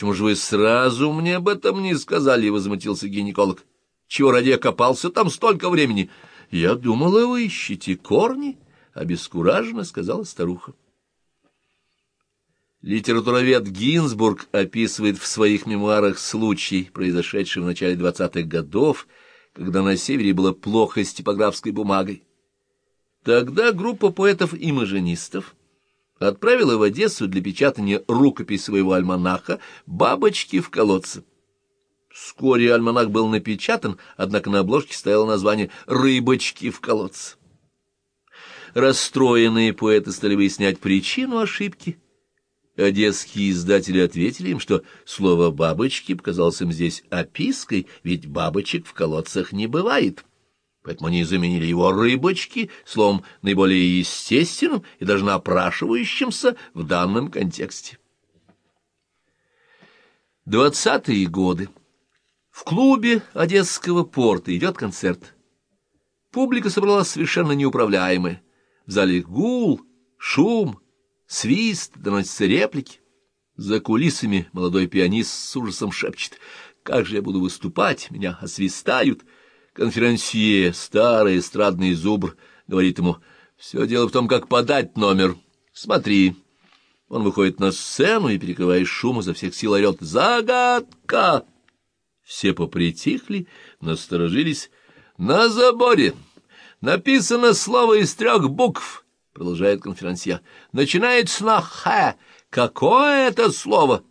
Почему же вы сразу мне об этом не сказали? — возмутился гинеколог. — Чего ради я копался там столько времени? — Я думала, вы ищете корни, — обескураженно сказала старуха. Литературовед Гинзбург описывает в своих мемуарах случай, произошедший в начале двадцатых годов, когда на севере было плохо с типографской бумагой. Тогда группа поэтов-имажинистов отправила в Одессу для печатания рукопись своего альманаха «Бабочки в колодце». Вскоре альманах был напечатан, однако на обложке стояло название «Рыбочки в колодце». Расстроенные поэты стали выяснять причину ошибки — Одесские издатели ответили им, что слово «бабочки» показалось им здесь опиской, ведь бабочек в колодцах не бывает. Поэтому они заменили его «рыбочки» словом наиболее естественным и даже напрашивающимся в данном контексте. Двадцатые годы. В клубе Одесского порта идет концерт. Публика собралась совершенно неуправляемая. В зале гул, шум, свист, доносятся реплики. За кулисами молодой пианист с ужасом шепчет. «Как же я буду выступать? Меня освистают!» Конферансье, старый эстрадный зубр, говорит ему, «Все дело в том, как подать номер. Смотри». Он выходит на сцену и, перекрывая шум, изо всех сил орет «Загадка!». Все попритихли, насторожились. «На заборе написано слово из трех букв» — продолжает конферансье, — начинается на «х». Какое это слово?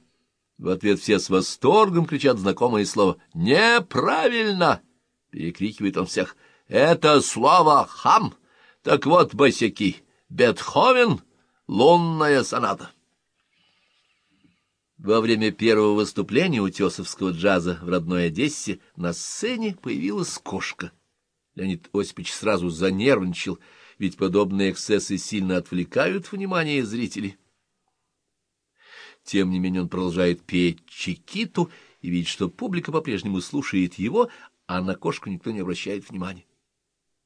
В ответ все с восторгом кричат знакомое слово. «Неправильно!» — перекрикивает он всех. «Это слово «хам». Так вот, босяки, Бетховен — лунная соната». Во время первого выступления утесовского джаза в родной Одессе на сцене появилась кошка. Леонид Осипович сразу занервничал — ведь подобные эксцессы сильно отвлекают внимание зрителей. Тем не менее он продолжает петь Чикиту и видит, что публика по-прежнему слушает его, а на кошку никто не обращает внимания.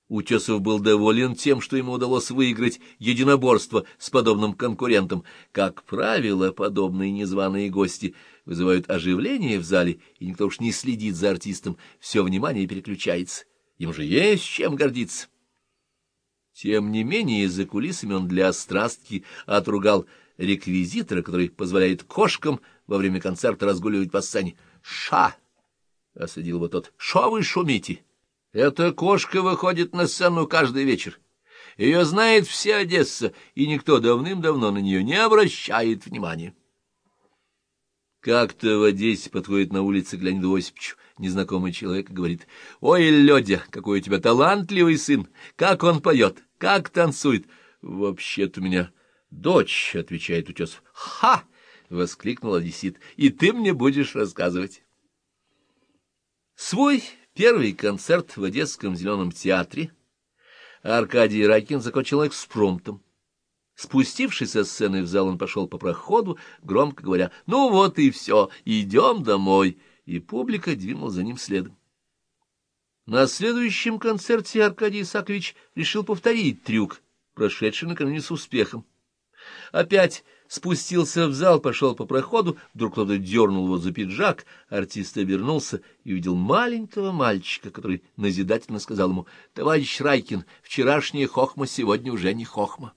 Утесов был доволен тем, что ему удалось выиграть единоборство с подобным конкурентом. Как правило, подобные незваные гости вызывают оживление в зале, и никто уж не следит за артистом, все внимание переключается. Им же есть чем гордиться. Тем не менее, за кулисами он для острастки отругал реквизитора, который позволяет кошкам во время концерта разгуливать по сцене. «Ша!» — осадил его тот. «Шо вы шумите? Эта кошка выходит на сцену каждый вечер. Ее знает вся Одесса, и никто давным-давно на нее не обращает внимания». Как-то в Одессе подходит на улице к Леониду Осиповичу незнакомый человек говорит, «Ой, Лёдя, какой у тебя талантливый сын! Как он поет! Как танцует!» «Вообще-то у меня дочь», — отвечает Утесов. «Ха!» — воскликнул одессит. «И ты мне будешь рассказывать». Свой первый концерт в Одесском зеленом театре Аркадий Ракин закончил экспромтом. Спустившись со сцены в зал, он пошел по проходу, громко говоря, «Ну вот и все, идем домой», и публика двинула за ним следом. На следующем концерте Аркадий Исакович решил повторить трюк, прошедший накануне с успехом. Опять спустился в зал, пошел по проходу, вдруг кто-то дернул его за пиджак, артист обернулся и увидел маленького мальчика, который назидательно сказал ему, «Товарищ Райкин, вчерашняя хохма сегодня уже не хохма».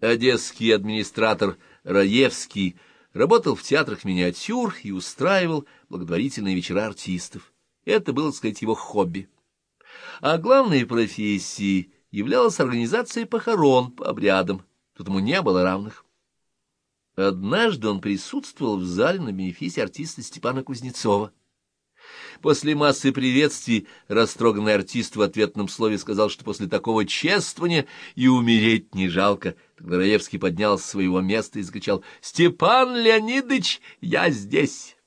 Одесский администратор Раевский работал в театрах миниатюр и устраивал благотворительные вечера артистов. Это было, так сказать, его хобби. А главной профессией являлась организация похорон по обрядам. Тут ему не было равных. Однажды он присутствовал в зале на бенефисе артиста Степана Кузнецова. После массы приветствий растроганный артист в ответном слове сказал, что после такого чествования и умереть не жалко. Тогда Раевский поднялся с своего места и закричал «Степан Леонидович, я здесь!»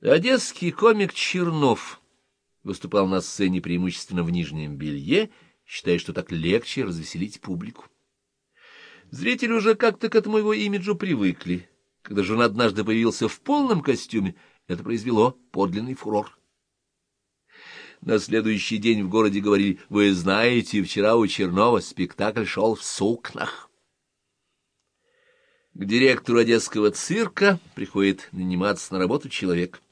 Одесский комик Чернов выступал на сцене преимущественно в нижнем белье, считая, что так легче развеселить публику. Зрители уже как-то к этому его имиджу привыкли. Когда же он однажды появился в полном костюме, это произвело подлинный фурор. На следующий день в городе говорили, «Вы знаете, вчера у Чернова спектакль шел в сукнах». К директору одесского цирка приходит наниматься на работу человек.